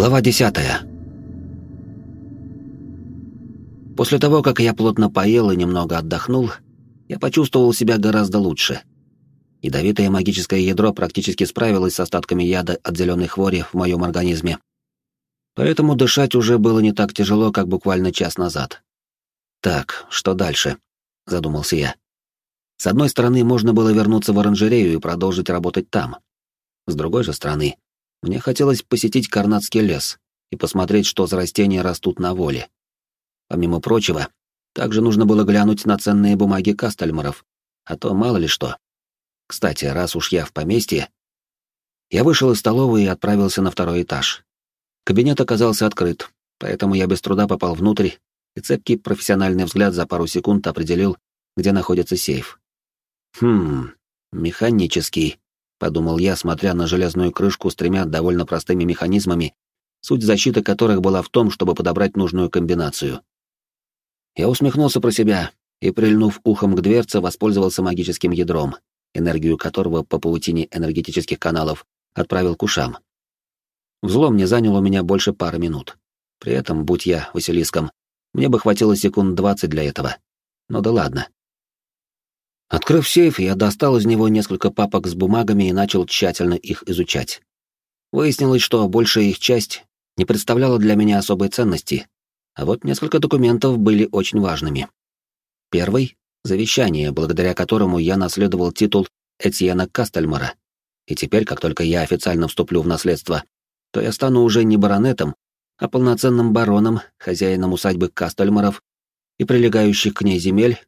Глава десятая. После того, как я плотно поел и немного отдохнул, я почувствовал себя гораздо лучше. Ядовитое магическое ядро практически справилось с остатками яда от зеленой хвори в моем организме. Поэтому дышать уже было не так тяжело, как буквально час назад. «Так, что дальше?» — задумался я. С одной стороны, можно было вернуться в оранжерею и продолжить работать там. С другой же стороны, мне хотелось посетить Карнатский лес и посмотреть, что за растения растут на воле. Помимо прочего, также нужно было глянуть на ценные бумаги Кастальмаров, а то мало ли что. Кстати, раз уж я в поместье, я вышел из столовой и отправился на второй этаж. Кабинет оказался открыт, поэтому я без труда попал внутрь, и цепкий профессиональный взгляд за пару секунд определил, где находится сейф. Хм, механический подумал я, смотря на железную крышку с тремя довольно простыми механизмами, суть защиты которых была в том, чтобы подобрать нужную комбинацию. Я усмехнулся про себя и, прильнув ухом к дверце, воспользовался магическим ядром, энергию которого по паутине энергетических каналов отправил к ушам. Взлом не занял у меня больше пары минут. При этом, будь я Василиском, мне бы хватило секунд двадцать для этого. Ну да ладно. Открыв сейф, я достал из него несколько папок с бумагами и начал тщательно их изучать. Выяснилось, что большая их часть не представляла для меня особой ценности, а вот несколько документов были очень важными. Первый — завещание, благодаря которому я наследовал титул Этьена Кастельмара, и теперь, как только я официально вступлю в наследство, то я стану уже не баронетом, а полноценным бароном, хозяином усадьбы Кастельмаров и прилегающих к ней земель,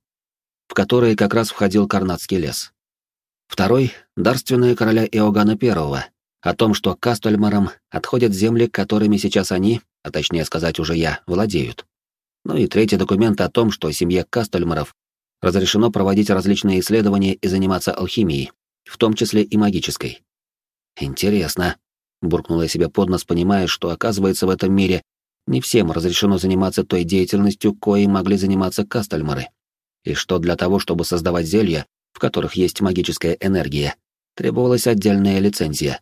в которые как раз входил Карнатский лес. Второй — дарственная короля Иоганна I, о том, что Кастельмарам отходят земли, которыми сейчас они, а точнее сказать уже я, владеют. Ну и третий документ о том, что семье Кастельмаров разрешено проводить различные исследования и заниматься алхимией, в том числе и магической. «Интересно», — буркнула я себе под нос, понимая, что, оказывается, в этом мире не всем разрешено заниматься той деятельностью, коей могли заниматься Кастельмары и что для того, чтобы создавать зелья, в которых есть магическая энергия, требовалась отдельная лицензия.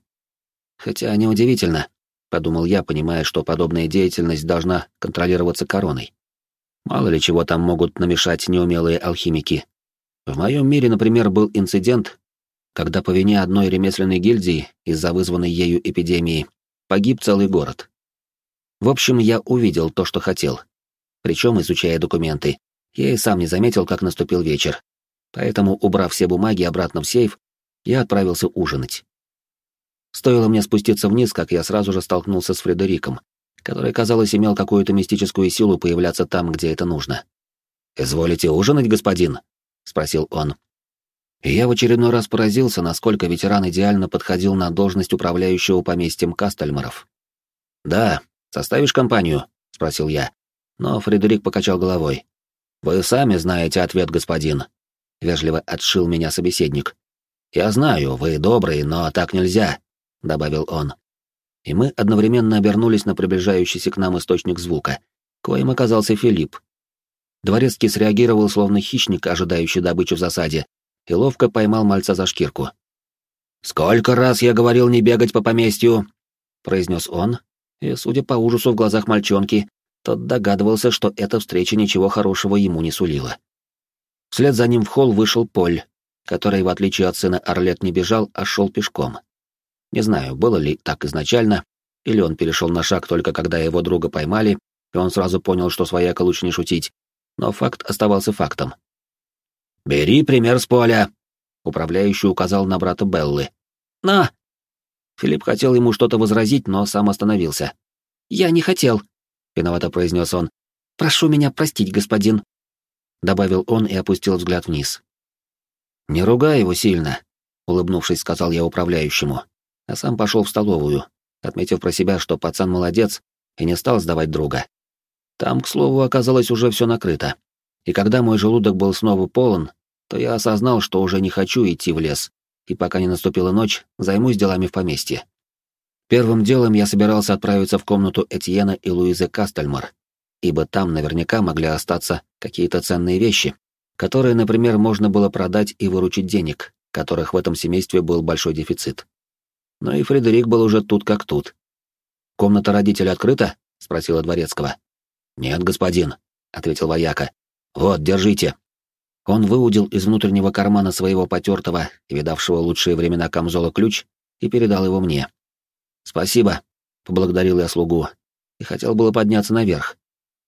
Хотя неудивительно, подумал я, понимая, что подобная деятельность должна контролироваться короной. Мало ли чего там могут намешать неумелые алхимики. В моем мире, например, был инцидент, когда по вине одной ремесленной гильдии из-за вызванной ею эпидемии погиб целый город. В общем, я увидел то, что хотел. Причем, изучая документы, я и сам не заметил, как наступил вечер. Поэтому, убрав все бумаги обратно в сейф, я отправился ужинать. Стоило мне спуститься вниз, как я сразу же столкнулся с Фредериком, который, казалось, имел какую-то мистическую силу появляться там, где это нужно. «Изволите ужинать, господин?» — спросил он. И я в очередной раз поразился, насколько ветеран идеально подходил на должность управляющего поместьем Кастельмаров. «Да, составишь компанию?» — спросил я. Но Фредерик покачал головой. «Вы сами знаете ответ, господин», — вежливо отшил меня собеседник. «Я знаю, вы добрый, но так нельзя», — добавил он. И мы одновременно обернулись на приближающийся к нам источник звука, коим оказался Филипп. Дворецкий среагировал словно хищник, ожидающий добычу в засаде, и ловко поймал мальца за шкирку. «Сколько раз я говорил не бегать по поместью!» — произнес он, и, судя по ужасу в глазах мальчонки, тот догадывался, что эта встреча ничего хорошего ему не сулила. Вслед за ним в холл вышел Поль, который, в отличие от сына Орлет, не бежал, а шел пешком. Не знаю, было ли так изначально, или он перешел на шаг только когда его друга поймали, и он сразу понял, что свояка лучше не шутить, но факт оставался фактом. «Бери пример с Поля», — управляющий указал на брата Беллы. «На!» Филипп хотел ему что-то возразить, но сам остановился. «Я не хотел», — виновато произнес он. «Прошу меня простить, господин», — добавил он и опустил взгляд вниз. «Не ругай его сильно», — улыбнувшись, сказал я управляющему, а сам пошел в столовую, отметив про себя, что пацан молодец и не стал сдавать друга. Там, к слову, оказалось уже все накрыто. И когда мой желудок был снова полон, то я осознал, что уже не хочу идти в лес, и пока не наступила ночь, займусь делами в поместье. Первым делом я собирался отправиться в комнату Этьена и Луизы Кастельмар, ибо там наверняка могли остаться какие-то ценные вещи, которые, например, можно было продать и выручить денег, которых в этом семействе был большой дефицит. Но и Фредерик был уже тут как тут. «Комната родителя открыта?» — спросила Дворецкого. «Нет, господин», — ответил вояка. «Вот, держите». Он выудил из внутреннего кармана своего потертого видавшего лучшие времена камзола ключ и передал его мне. «Спасибо», — поблагодарил я слугу, и хотел было подняться наверх,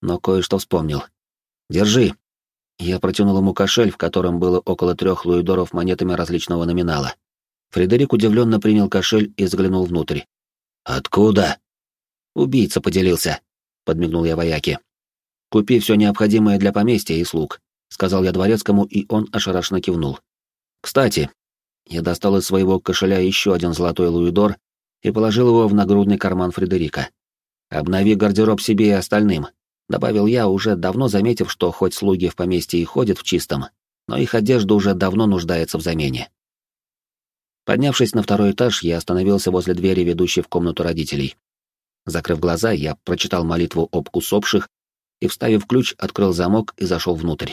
но кое-что вспомнил. «Держи». Я протянул ему кошель, в котором было около трех луидоров монетами различного номинала. Фредерик удивленно принял кошель и заглянул внутрь. «Откуда?» «Убийца поделился», — подмигнул я вояке. «Купи все необходимое для поместья и слуг», — сказал я дворецкому, и он ошарашенно кивнул. «Кстати, я достал из своего кошеля еще один золотой луидор и положил его в нагрудный карман Фредерика. «Обнови гардероб себе и остальным», — добавил я, уже давно заметив, что хоть слуги в поместье и ходят в чистом, но их одежда уже давно нуждается в замене. Поднявшись на второй этаж, я остановился возле двери, ведущей в комнату родителей. Закрыв глаза, я прочитал молитву об усопших и, вставив ключ, открыл замок и зашел внутрь.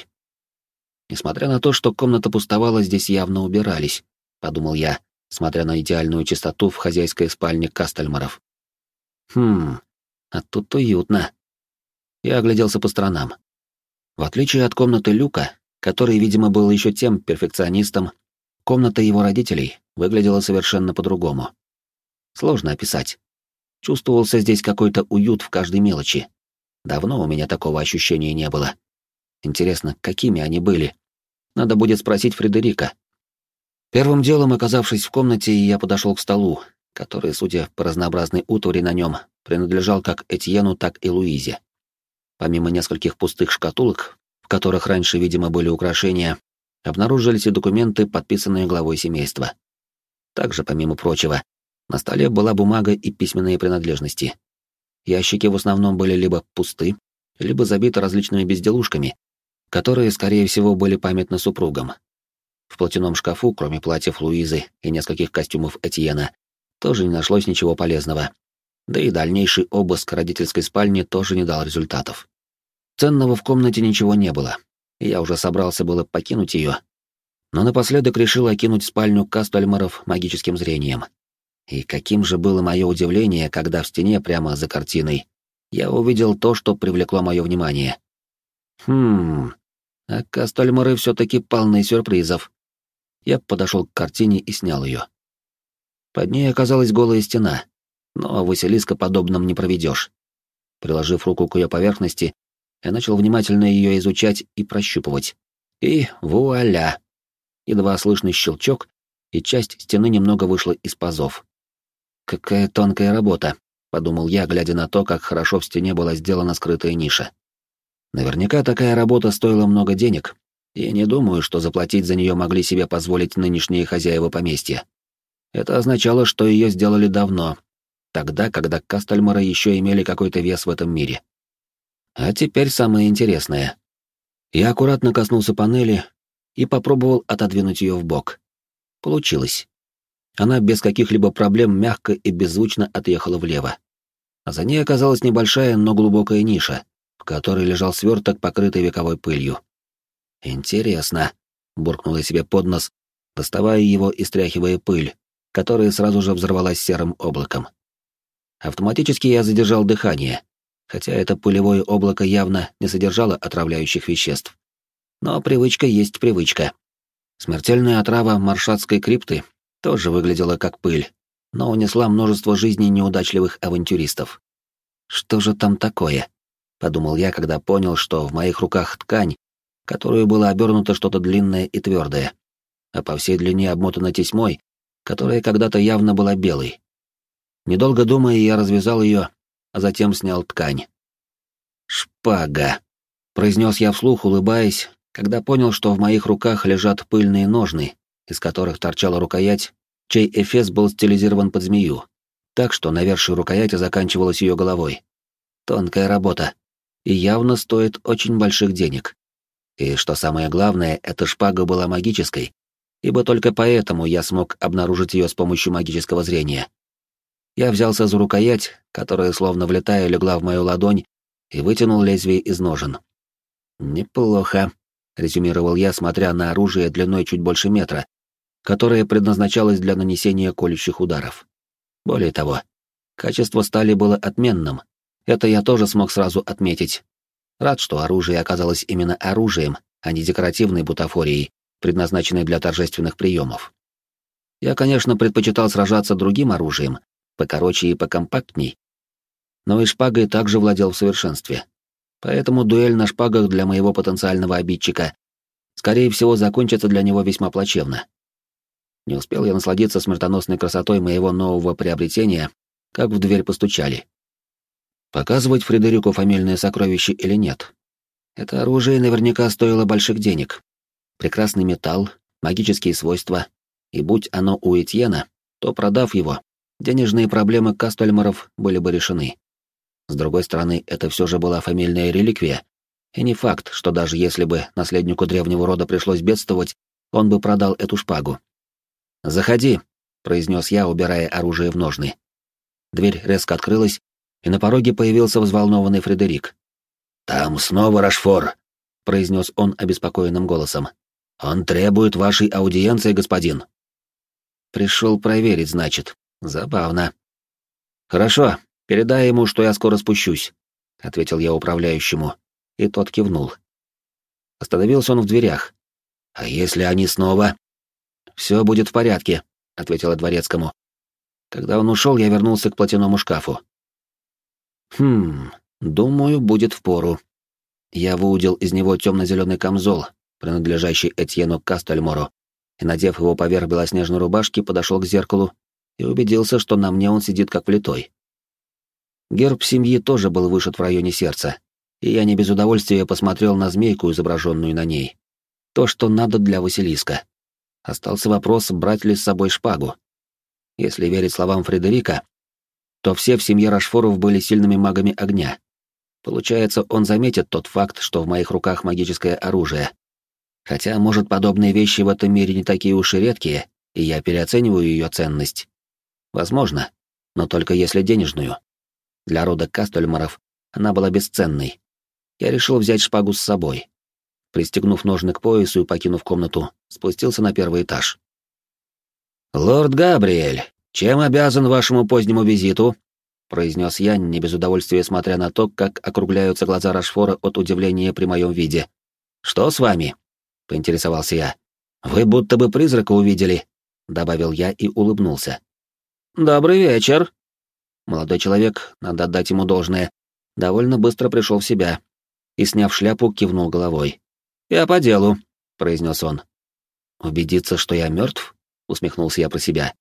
Несмотря на то, что комната пустовала, здесь явно убирались, — подумал я, смотря на идеальную чистоту в хозяйской спальне Кастельмаров. Хм, а тут уютно. Я огляделся по сторонам. В отличие от комнаты Люка, который, видимо, был еще тем перфекционистом, комната его родителей выглядела совершенно по-другому. Сложно описать. Чувствовался здесь какой-то уют в каждой мелочи. Давно у меня такого ощущения не было. Интересно, какими они были? Надо будет спросить Фредерика. Первым делом, оказавшись в комнате, я подошел к столу, который, судя по разнообразной утвари на нем, принадлежал как Этьену, так и Луизе. Помимо нескольких пустых шкатулок, в которых раньше, видимо, были украшения, обнаружились и документы, подписанные главой семейства. Также, помимо прочего, на столе была бумага и письменные принадлежности. Ящики в основном были либо пусты, либо забиты различными безделушками, которые, скорее всего, были памятны супругам. В платяном шкафу, кроме платьев Луизы и нескольких костюмов Этьена, тоже не нашлось ничего полезного. Да и дальнейший обыск родительской спальни тоже не дал результатов. Ценного в комнате ничего не было, я уже собрался было покинуть ее, но напоследок решил окинуть спальню Кастельмаров магическим зрением — и каким же было мое удивление, когда в стене прямо за картиной я увидел то, что привлекло мое внимание. Хм, а Кастельмары все-таки полны сюрпризов. Я подошел к картине и снял ее. Под ней оказалась голая стена, но Василиска подобным не проведешь. Приложив руку к ее поверхности, я начал внимательно ее изучать и прощупывать. И вуаля! Едва слышный щелчок, и часть стены немного вышла из пазов. «Какая тонкая работа», — подумал я, глядя на то, как хорошо в стене была сделана скрытая ниша. Наверняка такая работа стоила много денег, и не думаю, что заплатить за нее могли себе позволить нынешние хозяева поместья. Это означало, что ее сделали давно, тогда, когда Кастельмары еще имели какой-то вес в этом мире. А теперь самое интересное. Я аккуратно коснулся панели и попробовал отодвинуть ее в бок. Получилось. Она без каких-либо проблем мягко и беззвучно отъехала влево. А за ней оказалась небольшая, но глубокая ниша, в которой лежал сверток, покрытый вековой пылью. «Интересно», — буркнул я себе под нос, доставая его и стряхивая пыль, которая сразу же взорвалась серым облаком. Автоматически я задержал дыхание, хотя это пылевое облако явно не содержало отравляющих веществ. Но привычка есть привычка. Смертельная отрава маршатской крипты тоже выглядела как пыль, но унесла множество жизней неудачливых авантюристов. «Что же там такое?» — подумал я, когда понял, что в моих руках ткань, которую было обернуто что-то длинное и твердое, а по всей длине обмотана тесьмой, которая когда-то явно была белой. Недолго думая, я развязал ее, а затем снял ткань. «Шпага», — произнес я вслух, улыбаясь, когда понял, что в моих руках лежат пыльные ножны, из которых торчала рукоять, чей эфес был стилизирован под змею, так что навершие рукояти заканчивалась ее головой. Тонкая работа. И явно стоит очень больших денег. И что самое главное, эта шпага была магической, ибо только поэтому я смог обнаружить ее с помощью магического зрения. Я взялся за рукоять, которая, словно влетая, легла в мою ладонь, и вытянул лезвие из ножен. «Неплохо», — резюмировал я, смотря на оружие длиной чуть больше метра, которое предназначалось для нанесения колющих ударов. Более того, Качество стали было отменным. Это я тоже смог сразу отметить. Рад, что оружие оказалось именно оружием, а не декоративной бутафорией, предназначенной для торжественных приемов. Я, конечно, предпочитал сражаться другим оружием, покороче и покомпактней, но и шпагой также владел в совершенстве. Поэтому дуэль на шпагах для моего потенциального обидчика, скорее всего, закончится для него весьма плачевно. Не успел я насладиться смертоносной красотой моего нового приобретения, как в дверь постучали. Показывать Фредерику фамильное сокровище или нет? Это оружие наверняка стоило больших денег. Прекрасный металл, магические свойства, и будь оно у Этьена, то, продав его, денежные проблемы Кастельмаров были бы решены. С другой стороны, это все же была фамильная реликвия, и не факт, что даже если бы наследнику древнего рода пришлось бедствовать, он бы продал эту шпагу. «Заходи», — произнес я, убирая оружие в ножны. Дверь резко открылась, и на пороге появился взволнованный Фредерик. «Там снова Рашфор», — произнес он обеспокоенным голосом. «Он требует вашей аудиенции, господин». «Пришел проверить, значит. Забавно». «Хорошо, передай ему, что я скоро спущусь», — ответил я управляющему, и тот кивнул. Остановился он в дверях. «А если они снова?» «Все будет в порядке», — ответила дворецкому. Когда он ушел, я вернулся к платяному шкафу. «Хм, думаю, будет впору». Я выудил из него темно-зеленый камзол, принадлежащий Этьену Кастельмору, и, надев его поверх белоснежной рубашки, подошел к зеркалу и убедился, что на мне он сидит как влитой. Герб семьи тоже был вышит в районе сердца, и я не без удовольствия посмотрел на змейку, изображенную на ней. То, что надо для Василиска. Остался вопрос, брать ли с собой шпагу. Если верить словам Фредерика, то все в семье Рашфоров были сильными магами огня. Получается, он заметит тот факт, что в моих руках магическое оружие. Хотя, может, подобные вещи в этом мире не такие уж и редкие, и я переоцениваю ее ценность. Возможно, но только если денежную. Для рода Кастельмаров она была бесценной. Я решил взять шпагу с собой. Пристегнув ножны к поясу и покинув комнату, спустился на первый этаж. «Лорд Габриэль, чем обязан вашему позднему визиту?» — произнес я, не без удовольствия смотря на то, как округляются глаза Рашфора от удивления при моем виде. «Что с вами?» — поинтересовался я. «Вы будто бы призрака увидели», — добавил я и улыбнулся. «Добрый вечер». Молодой человек, надо отдать ему должное, довольно быстро пришел в себя и, сняв шляпу, кивнул головой. «Я по делу», — произнес он. «Убедиться, что я мертв?» — усмехнулся я про себя.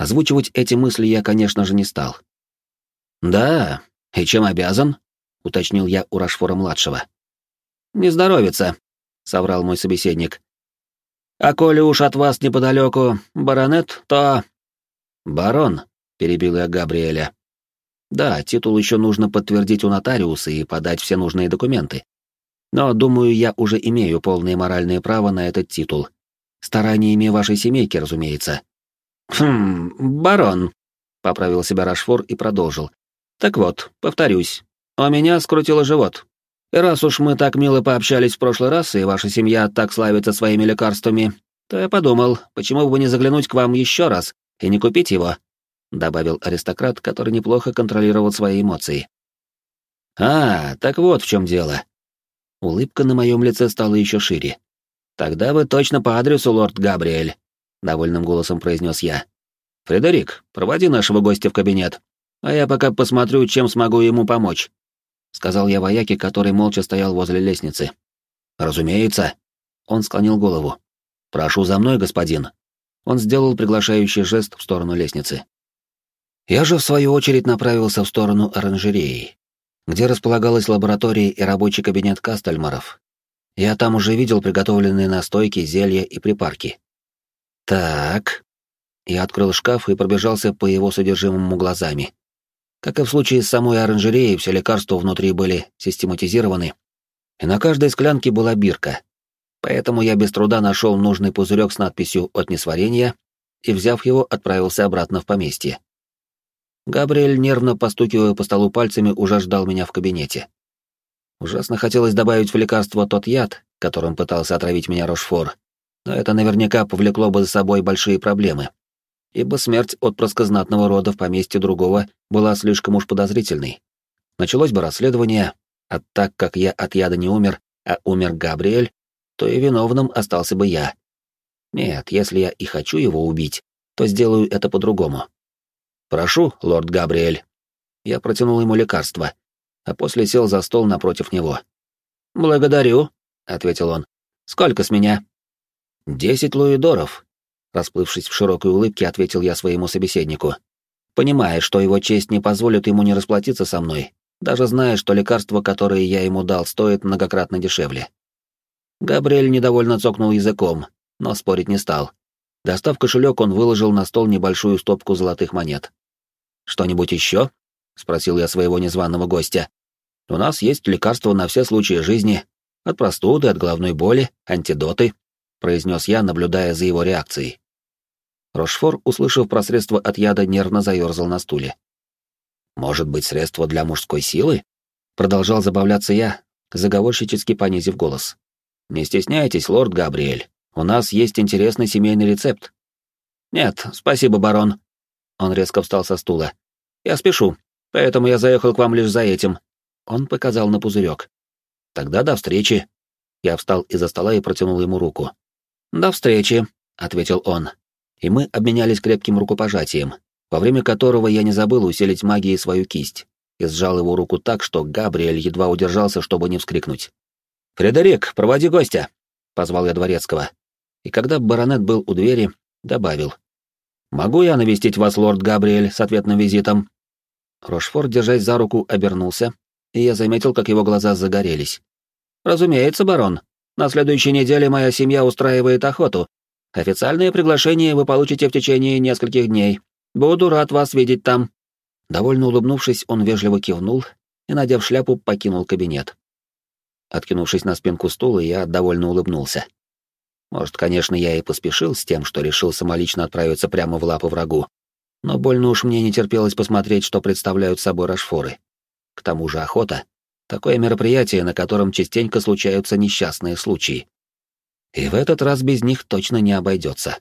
Озвучивать эти мысли я, конечно же, не стал. «Да, и чем обязан?» — уточнил я у Рашфора-младшего. «Не здоровится», — соврал мой собеседник. «А коли уж от вас неподалеку баронет, то...» «Барон», — перебил я Габриэля. «Да, титул еще нужно подтвердить у нотариуса и подать все нужные документы. Но, думаю, я уже имею полное моральное право на этот титул. Стараниями вашей семейки, разумеется. Хм, барон, поправил себя Рашфор и продолжил. Так вот, повторюсь, у меня скрутило живот. И раз уж мы так мило пообщались в прошлый раз, и ваша семья так славится своими лекарствами, то я подумал, почему бы не заглянуть к вам еще раз и не купить его, добавил аристократ, который неплохо контролировал свои эмоции. А, так вот в чем дело. Улыбка на моем лице стала еще шире. «Тогда вы точно по адресу, лорд Габриэль», — довольным голосом произнес я. «Фредерик, проводи нашего гостя в кабинет, а я пока посмотрю, чем смогу ему помочь», — сказал я вояке, который молча стоял возле лестницы. «Разумеется». Он склонил голову. «Прошу за мной, господин». Он сделал приглашающий жест в сторону лестницы. Я же, в свою очередь, направился в сторону оранжереи где располагалась лаборатория и рабочий кабинет Кастельмаров. Я там уже видел приготовленные настойки, зелья и припарки. Так. Я открыл шкаф и пробежался по его содержимому глазами. Как и в случае с самой оранжереей, все лекарства внутри были систематизированы, и на каждой склянке была бирка. Поэтому я без труда нашел нужный пузырек с надписью «От несварения» и, взяв его, отправился обратно в поместье. Габриэль, нервно постукивая по столу пальцами, уже ждал меня в кабинете. Ужасно хотелось добавить в лекарство тот яд, которым пытался отравить меня Рошфор, но это наверняка повлекло бы за собой большие проблемы. ибо смерть отпрыска знатного рода в поместье другого была слишком уж подозрительной. Началось бы расследование, а так как я от яда не умер, а умер Габриэль, то и виновным остался бы я. Нет, если я и хочу его убить, то сделаю это по-другому. Прошу, лорд Габриэль. Я протянул ему лекарство, а после сел за стол напротив него. «Благодарю», — ответил он. «Сколько с меня?» «Десять луидоров», — расплывшись в широкой улыбке, ответил я своему собеседнику. Понимая, что его честь не позволит ему не расплатиться со мной, даже зная, что лекарство, которое я ему дал, стоит многократно дешевле. Габриэль недовольно цокнул языком, но спорить не стал. Достав кошелек, он выложил на стол небольшую стопку золотых монет. «Что-нибудь еще?» — спросил я своего незваного гостя. «У нас есть лекарства на все случаи жизни, от простуды, от головной боли, антидоты», — произнес я, наблюдая за его реакцией. Рошфор, услышав про средство от яда, нервно заерзал на стуле. «Может быть, средство для мужской силы?» Продолжал забавляться я, заговорщически понизив голос. «Не стесняйтесь, лорд Габриэль, у нас есть интересный семейный рецепт». «Нет, спасибо, барон». Он резко встал со стула. «Я спешу, поэтому я заехал к вам лишь за этим». Он показал на пузырек. «Тогда до встречи». Я встал из-за стола и протянул ему руку. «До встречи», — ответил он. И мы обменялись крепким рукопожатием, во время которого я не забыл усилить магией свою кисть и сжал его руку так, что Габриэль едва удержался, чтобы не вскрикнуть. «Фредерик, проводи гостя!» — позвал я дворецкого. И когда баронет был у двери, добавил. «Могу я навестить вас, лорд Габриэль, с ответным визитом?» Рошфор, держась за руку, обернулся, и я заметил, как его глаза загорелись. «Разумеется, барон. На следующей неделе моя семья устраивает охоту. Официальное приглашение вы получите в течение нескольких дней. Буду рад вас видеть там». Довольно улыбнувшись, он вежливо кивнул и, надев шляпу, покинул кабинет. Откинувшись на спинку стула, я довольно улыбнулся. Может, конечно, я и поспешил с тем, что решил самолично отправиться прямо в лапы врагу, но больно уж мне не терпелось посмотреть, что представляют собой рашфоры. К тому же охота — такое мероприятие, на котором частенько случаются несчастные случаи. И в этот раз без них точно не обойдется.